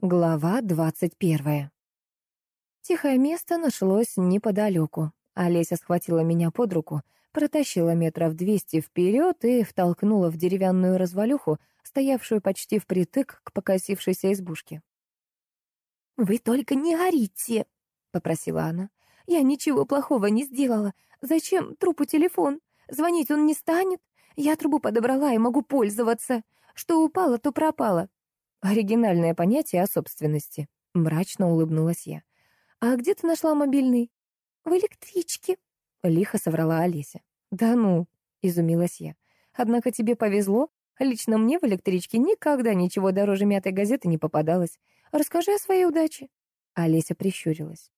Глава двадцать первая. Тихое место нашлось неподалеку. Олеся схватила меня под руку, протащила метров двести вперед и втолкнула в деревянную развалюху, стоявшую почти впритык к покосившейся избушке. «Вы только не орите!» — попросила она. «Я ничего плохого не сделала. Зачем трупу телефон? Звонить он не станет. Я трубу подобрала и могу пользоваться. Что упало, то пропало. Оригинальное понятие о собственности. Мрачно улыбнулась я. «А где ты нашла мобильный?» «В электричке», — лихо соврала Олеся. «Да ну», — изумилась я. «Однако тебе повезло. Лично мне в электричке никогда ничего дороже мятой газеты не попадалось. Расскажи о своей удаче». Олеся прищурилась.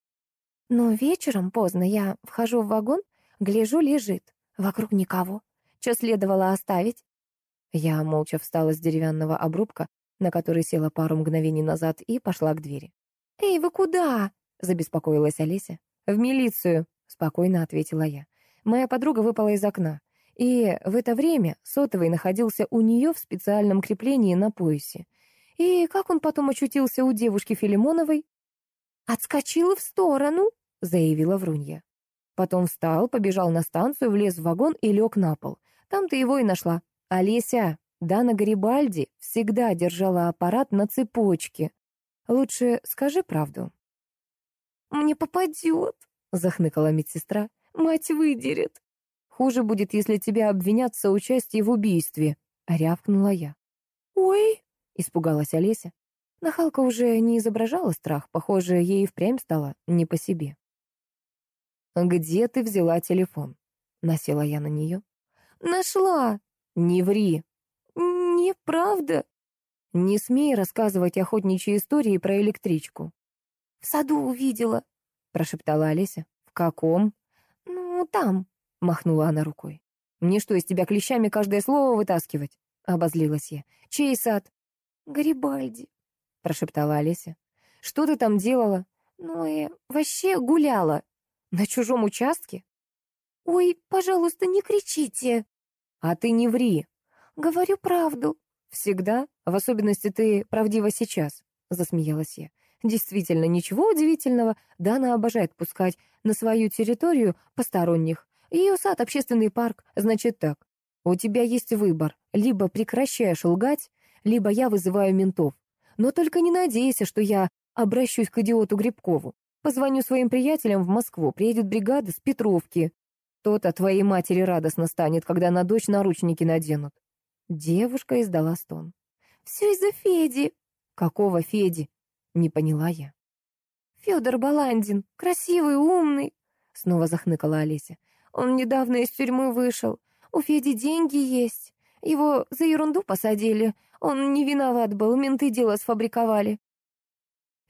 «Но вечером поздно я вхожу в вагон, гляжу, лежит. Вокруг никого. Что следовало оставить?» Я молча встала с деревянного обрубка, на который села пару мгновений назад, и пошла к двери. «Эй, вы куда?» — забеспокоилась Олеся. «В милицию», — спокойно ответила я. Моя подруга выпала из окна, и в это время сотовый находился у нее в специальном креплении на поясе. И как он потом очутился у девушки Филимоновой? «Отскочила в сторону», — заявила Врунья. Потом встал, побежал на станцию, влез в вагон и лег на пол. Там ты его и нашла. «Олеся, Дана Гарибальди всегда держала аппарат на цепочке. Лучше скажи правду». «Мне попадет», — захныкала медсестра. «Мать выдерет». «Хуже будет, если тебя обвинят в соучастии в убийстве», — рявкнула я. «Ой», — испугалась Олеся. Нахалка уже не изображала страх, похоже, ей впрямь стало не по себе. «Где ты взяла телефон?» — насела я на нее. «Нашла!» «Не ври!» «Неправда!» «Не смей рассказывать охотничьи истории про электричку». «В саду увидела», — прошептала Олеся. «В каком?» «Ну, там», — махнула она рукой. «Мне что, из тебя клещами каждое слово вытаскивать?» — обозлилась я. «Чей сад?» «Гарибальди», — прошептала Олеся. «Что ты там делала?» «Ну и вообще гуляла». «На чужом участке?» «Ой, пожалуйста, не кричите!» «А ты не ври!» «Говорю правду». «Всегда? В особенности ты правдива сейчас», — засмеялась я. «Действительно, ничего удивительного. Дана обожает пускать на свою территорию посторонних. Ее сад — общественный парк. Значит так, у тебя есть выбор. Либо прекращаешь лгать, либо я вызываю ментов. Но только не надейся, что я обращусь к идиоту Грибкову. Позвоню своим приятелям в Москву, приедет бригада с Петровки. То-то твоей матери радостно станет, когда на дочь наручники наденут. Девушка издала стон. «Все из-за Феди». «Какого Феди?» — не поняла я. «Федор Баландин, красивый, умный», — снова захныкала Олеся. «Он недавно из тюрьмы вышел. У Феди деньги есть. Его за ерунду посадили. Он не виноват был, менты дело сфабриковали».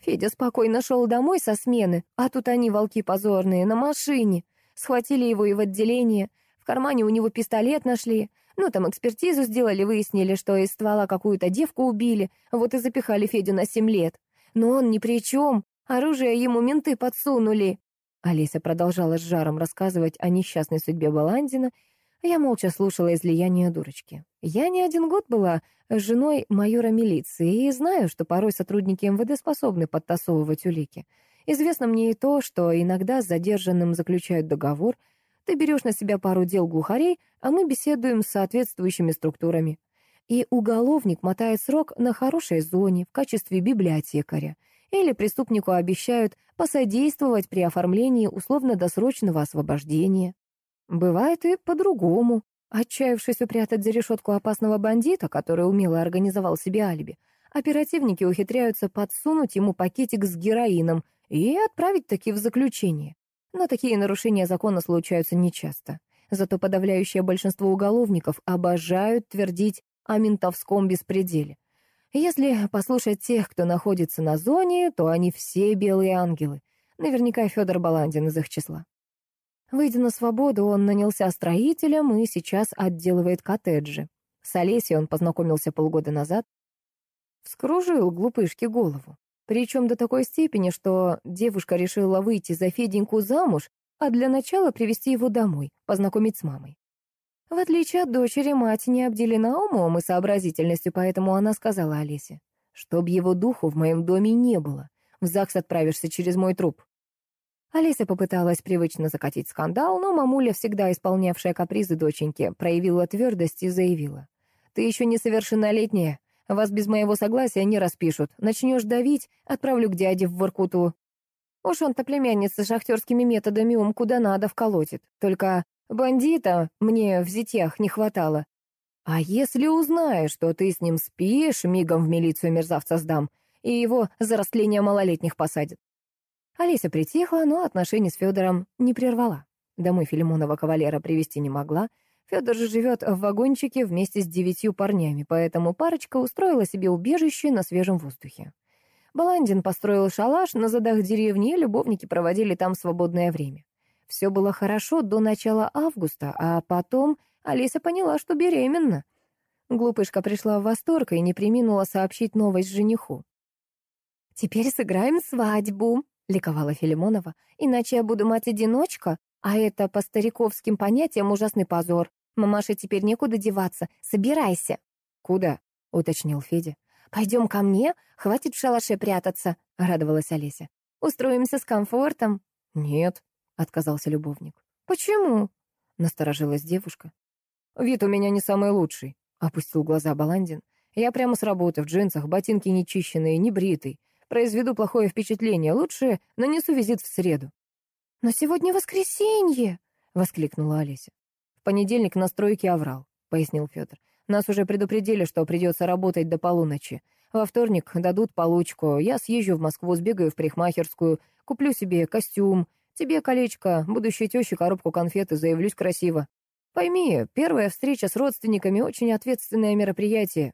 Федя спокойно шел домой со смены, а тут они, волки позорные, на машине. Схватили его и в отделение. В кармане у него пистолет нашли. Ну, там экспертизу сделали, выяснили, что из ствола какую-то девку убили, вот и запихали Федю на семь лет. Но он ни при чем, оружие ему менты подсунули. Олеся продолжала с жаром рассказывать о несчастной судьбе Баландина. Я молча слушала излияние дурочки. Я не один год была женой майора милиции и знаю, что порой сотрудники МВД способны подтасовывать улики. Известно мне и то, что иногда с задержанным заключают договор — ты берешь на себя пару дел глухарей, а мы беседуем с соответствующими структурами. И уголовник мотает срок на хорошей зоне в качестве библиотекаря. Или преступнику обещают посодействовать при оформлении условно-досрочного освобождения. Бывает и по-другому. Отчаявшись упрятать за решетку опасного бандита, который умело организовал себе алиби, оперативники ухитряются подсунуть ему пакетик с героином и отправить таки в заключение. Но такие нарушения закона случаются нечасто. Зато подавляющее большинство уголовников обожают твердить о ментовском беспределе. Если послушать тех, кто находится на зоне, то они все белые ангелы. Наверняка Федор Баландин из их числа. Выйдя на свободу, он нанялся строителем и сейчас отделывает коттеджи. С Олесей он познакомился полгода назад. Вскружил глупышке голову. Причем до такой степени, что девушка решила выйти за Феденьку замуж, а для начала привести его домой, познакомить с мамой. В отличие от дочери, мать не обделена умом и сообразительностью, поэтому она сказала Олесе. Чтоб его духу в моем доме не было. В ЗАГС отправишься через мой труп. Алиса попыталась привычно закатить скандал, но мамуля, всегда исполнявшая капризы доченьки, проявила твердость и заявила. «Ты еще несовершеннолетняя. Вас без моего согласия не распишут. Начнешь давить, отправлю к дяде в Воркуту. Уж он-то племянница шахтерскими методами ум куда надо вколотит. Только бандита мне в зятьях не хватало. А если узнаю, что ты с ним спишь, мигом в милицию мерзавца сдам, и его за растление малолетних посадят. Олеся притихла, но отношения с Федором не прервала. Домой Филимонова кавалера привести не могла. Федор же живет в вагончике вместе с девятью парнями, поэтому парочка устроила себе убежище на свежем воздухе. Баландин построил шалаш на задах деревни, и любовники проводили там свободное время. Все было хорошо до начала августа, а потом Алиса поняла, что беременна. Глупышка пришла в восторг и не приминула сообщить новость жениху. «Теперь сыграем свадьбу», ликовала Филимонова. «Иначе я буду мать-одиночка, а это по стариковским понятиям ужасный позор. Мамаше теперь некуда деваться. Собирайся». «Куда?» — уточнил Федя. «Пойдем ко мне, хватит в шалаше прятаться», — радовалась Олеся. «Устроимся с комфортом». «Нет», — отказался любовник. «Почему?» — насторожилась девушка. «Вид у меня не самый лучший», — опустил глаза Баландин. «Я прямо с работы, в джинсах, ботинки нечищенные, не бритый. Произведу плохое впечатление. Лучше нанесу визит в среду. «Но сегодня воскресенье!» — воскликнула Олеся. «В понедельник на стройке оврал», — пояснил Федор. «Нас уже предупредили, что придется работать до полуночи. Во вторник дадут получку. Я съезжу в Москву, сбегаю в парикмахерскую, куплю себе костюм, тебе колечко, будущей теще коробку конфет и заявлюсь красиво. Пойми, первая встреча с родственниками — очень ответственное мероприятие».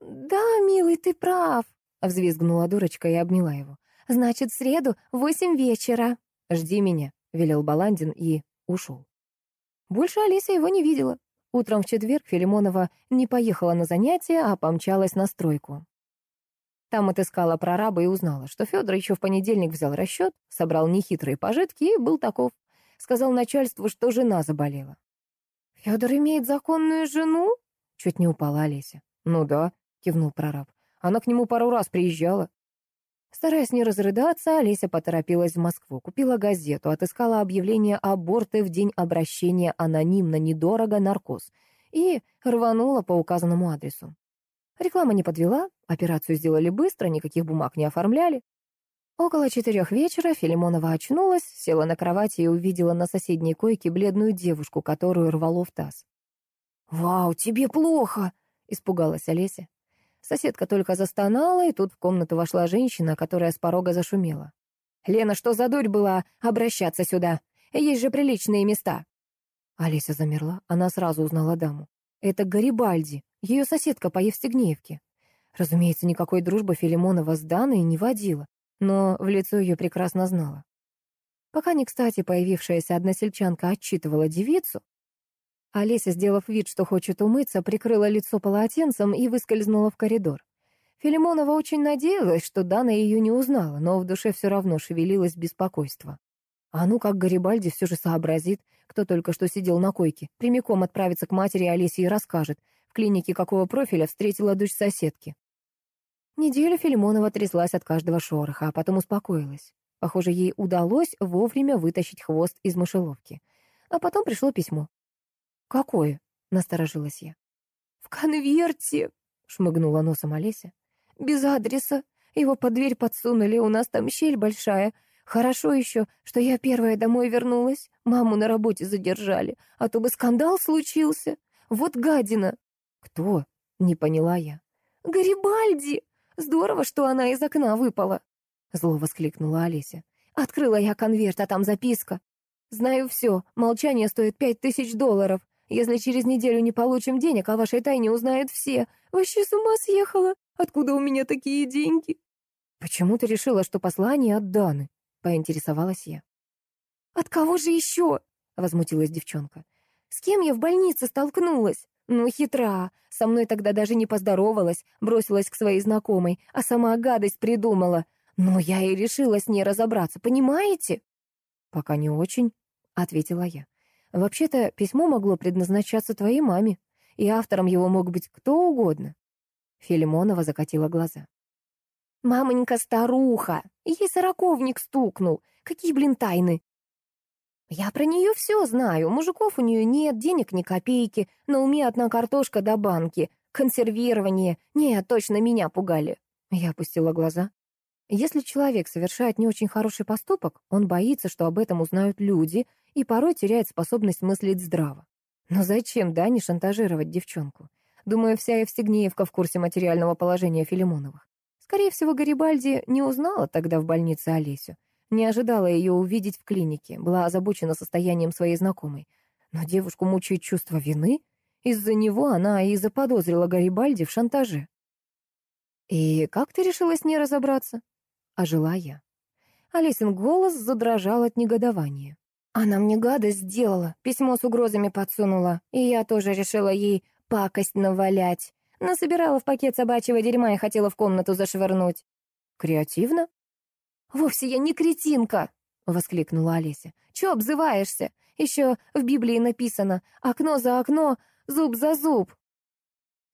«Да, милый, ты прав», Взвизгнула дурочка и обняла его. «Значит, в среду, в восемь вечера». «Жди меня», — велел Баландин и ушел. Больше Алиса его не видела. Утром в четверг Филимонова не поехала на занятия, а помчалась на стройку. Там отыскала прораба и узнала, что Федор еще в понедельник взял расчет, собрал нехитрые пожитки и был таков. Сказал начальству, что жена заболела. «Федор имеет законную жену?» Чуть не упала Олеся. «Ну да», — кивнул прораб. Она к нему пару раз приезжала. Стараясь не разрыдаться, Олеся поторопилась в Москву, купила газету, отыскала объявление аборты в день обращения анонимно, недорого, наркоз и рванула по указанному адресу. Реклама не подвела, операцию сделали быстро, никаких бумаг не оформляли. Около четырех вечера Филимонова очнулась, села на кровати и увидела на соседней койке бледную девушку, которую рвало в таз. «Вау, тебе плохо!» — испугалась Олеся. Соседка только застонала, и тут в комнату вошла женщина, которая с порога зашумела. «Лена, что за дурь была обращаться сюда? Есть же приличные места!» Алиса замерла, она сразу узнала даму. Это Гарибальди, ее соседка по Евстигнеевке. Разумеется, никакой дружбы Филимонова с Даной не водила, но в лицо ее прекрасно знала. Пока не кстати появившаяся односельчанка отчитывала девицу, Олеся, сделав вид, что хочет умыться, прикрыла лицо полотенцем и выскользнула в коридор. Филимонова очень надеялась, что Дана ее не узнала, но в душе все равно шевелилось беспокойство. А ну как Гарибальди все же сообразит, кто только что сидел на койке, прямиком отправится к матери Олесе и расскажет, в клинике какого профиля встретила дочь соседки. Неделю Филимонова тряслась от каждого шороха, а потом успокоилась. Похоже, ей удалось вовремя вытащить хвост из мышеловки. А потом пришло письмо. «Какое?» — насторожилась я. «В конверте!» — шмыгнула носом Олеся. «Без адреса. Его под дверь подсунули, у нас там щель большая. Хорошо еще, что я первая домой вернулась. Маму на работе задержали, а то бы скандал случился. Вот гадина!» «Кто?» — не поняла я. «Гарибальди! Здорово, что она из окна выпала!» Зло воскликнула Олеся. «Открыла я конверт, а там записка. Знаю все, молчание стоит пять тысяч долларов. Если через неделю не получим денег, о вашей тайне узнают все. Вообще с ума съехала. Откуда у меня такие деньги?» «Почему ты решила, что послание от Даны?» — поинтересовалась я. «От кого же еще?» — возмутилась девчонка. «С кем я в больнице столкнулась? Ну, хитра. Со мной тогда даже не поздоровалась, бросилась к своей знакомой, а сама гадость придумала. Но я и решила с ней разобраться, понимаете?» «Пока не очень», — ответила я. Вообще-то письмо могло предназначаться твоей маме, и автором его мог быть кто угодно. Филимонова закатила глаза. «Мамонька старуха! Ей сороковник стукнул! Какие, блин, тайны!» «Я про нее все знаю. Мужиков у нее нет, денег ни копейки, на уме одна картошка до банки, консервирование. Нет, точно меня пугали». Я опустила глаза. Если человек совершает не очень хороший поступок, он боится, что об этом узнают люди, и порой теряет способность мыслить здраво. Но зачем, да, не шантажировать девчонку? Думаю, вся Евстигнеевка в курсе материального положения Филимоновых. Скорее всего, Гарибальди не узнала тогда в больнице Олесю. Не ожидала ее увидеть в клинике, была озабочена состоянием своей знакомой. Но девушку мучает чувство вины. Из-за него она и заподозрила Гарибальди в шантаже. «И как ты решила с ней разобраться?» Ожила я. Алисин голос задрожал от негодования. Она мне гадость сделала, письмо с угрозами подсунула, и я тоже решила ей пакость навалять. Насобирала в пакет собачьего дерьма и хотела в комнату зашвырнуть. Креативно? Вовсе я не кретинка, воскликнула Олеся. Чё обзываешься? Еще в Библии написано «окно за окно, зуб за зуб».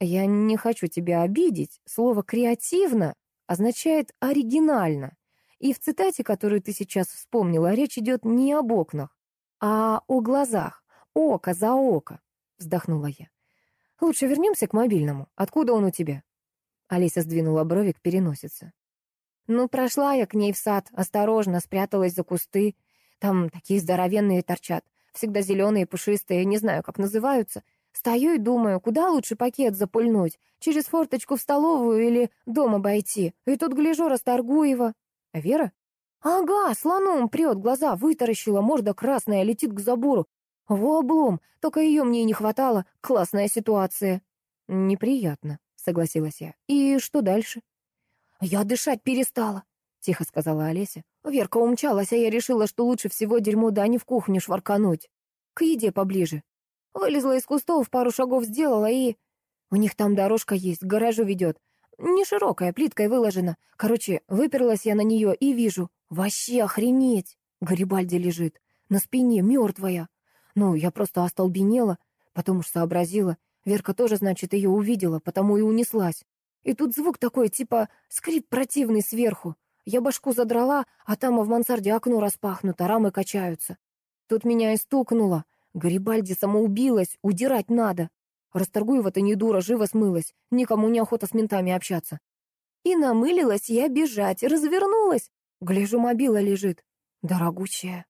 Я не хочу тебя обидеть. Слово «креативно» означает «оригинально». И в цитате, которую ты сейчас вспомнила, речь идет не об окнах, а о глазах. Око за око, вздохнула я. Лучше вернемся к мобильному. Откуда он у тебя? Олеся сдвинула брови к переносице. Ну, прошла я к ней в сад, осторожно, спряталась за кусты. Там такие здоровенные торчат, всегда зеленые, пушистые, не знаю, как называются. Стою и думаю, куда лучше пакет запульнуть, через форточку в столовую или дом обойти. И тут гляжу Расторгуева. А Вера? Ага, слоном прет, глаза вытаращила, морда красная, летит к забору. Во облом, только ее мне не хватало. Классная ситуация. Неприятно, согласилась я. И что дальше? Я дышать перестала, тихо сказала Олеся. Верка умчалась, а я решила, что лучше всего дерьмо Дани в кухню шваркануть. К еде поближе. Вылезла из кустов, пару шагов сделала и... У них там дорожка есть, к гаражу ведет. Не широкая, плиткой выложена. Короче, выперлась я на нее и вижу. Вообще охренеть! Гарибальди лежит. На спине, мертвая. Ну, я просто остолбенела. Потом уж сообразила. Верка тоже, значит, ее увидела, потому и унеслась. И тут звук такой, типа скрип противный сверху. Я башку задрала, а там в мансарде окно распахнуто, рамы качаются. Тут меня и стукнуло. Гарибальди самоубилась, удирать надо. Расторгуева-то не дура, живо смылась. Никому не охота с ментами общаться. И намылилась я бежать, развернулась. Гляжу, мобила лежит. Дорогущая.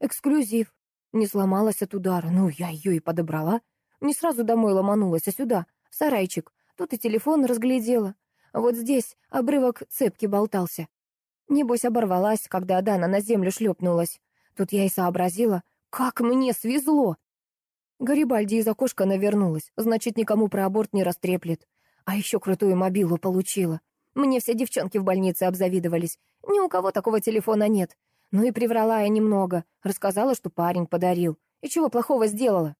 Эксклюзив. Не сломалась от удара. Ну, я ее и подобрала. Не сразу домой ломанулась, а сюда, в сарайчик. Тут и телефон разглядела. Вот здесь обрывок цепки болтался. Небось, оборвалась, когда Дана на землю шлепнулась. Тут я и сообразила, как мне свезло! Гарибальди из окошка навернулась, значит, никому про аборт не растреплет. А еще крутую мобилу получила. Мне все девчонки в больнице обзавидовались. Ни у кого такого телефона нет. Ну и приврала я немного. Рассказала, что парень подарил. И чего плохого сделала?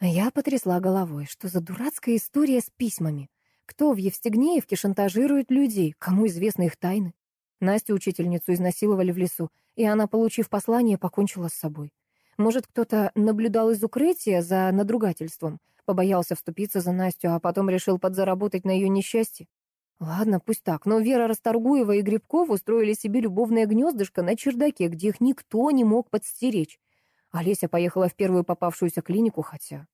Я потрясла головой. Что за дурацкая история с письмами? Кто в Евстигнеевке шантажирует людей? Кому известны их тайны? Настю, учительницу, изнасиловали в лесу, и она, получив послание, покончила с собой. Может, кто-то наблюдал из укрытия за надругательством, побоялся вступиться за Настю, а потом решил подзаработать на ее несчастье? Ладно, пусть так, но Вера Расторгуева и Грибков устроили себе любовное гнездышко на чердаке, где их никто не мог подстеречь. Олеся поехала в первую попавшуюся клинику, хотя...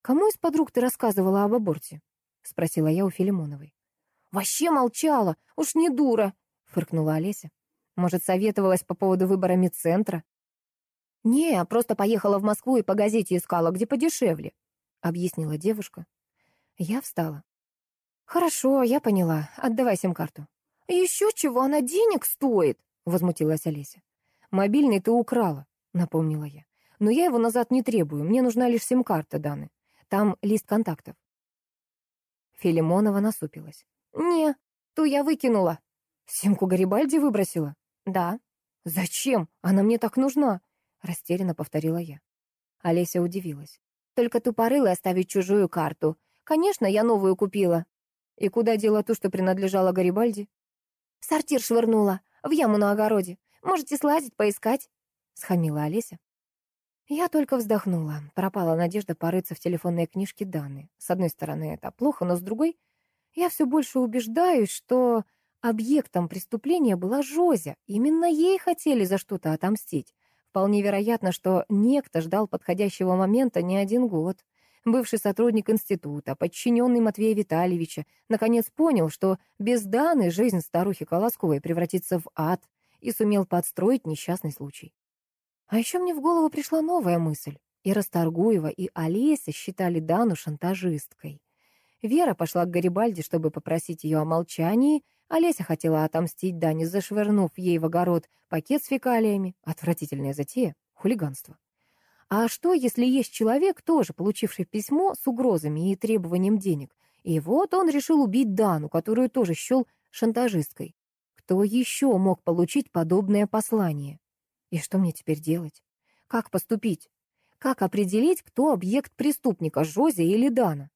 «Кому из подруг ты рассказывала об аборте?» — спросила я у Филимоновой. «Вообще молчала, уж не дура!» — фыркнула Олеся. «Может, советовалась по поводу выбора медцентра?» «Не, просто поехала в Москву и по газете искала, где подешевле», — объяснила девушка. Я встала. «Хорошо, я поняла. Отдавай сим-карту». «Еще чего, она денег стоит?» — возмутилась Олеся. «Мобильный ты украла», — напомнила я. «Но я его назад не требую, мне нужна лишь сим-карта, Даны. Там лист контактов». Филимонова насупилась. «Не, ту я выкинула». «Симку Гарибальди выбросила?» «Да». «Зачем? Она мне так нужна. Растерянно повторила я. Олеся удивилась. Только тупорыло оставить чужую карту. Конечно, я новую купила. И куда дела ту, что принадлежала Гарибальди? Сортир швырнула. В яму на огороде. Можете слазить, поискать. Схамила Олеся. Я только вздохнула. Пропала надежда порыться в телефонной книжке Даны. С одной стороны, это плохо, но с другой... Я все больше убеждаюсь, что объектом преступления была Жозя. Именно ей хотели за что-то отомстить. Вполне вероятно, что некто ждал подходящего момента не один год. Бывший сотрудник института, подчиненный Матвея Витальевича, наконец понял, что без Даны жизнь старухи Колосковой превратится в ад, и сумел подстроить несчастный случай. А еще мне в голову пришла новая мысль. И Расторгуева, и Олеся считали Дану шантажисткой. Вера пошла к Гарибальде, чтобы попросить ее о молчании. Олеся хотела отомстить Дане, зашвырнув ей в огород пакет с фекалиями. Отвратительная затея, хулиганство. А что, если есть человек, тоже получивший письмо с угрозами и требованием денег? И вот он решил убить Дану, которую тоже счел шантажисткой. Кто еще мог получить подобное послание? И что мне теперь делать? Как поступить? Как определить, кто объект преступника, Жози или Дана?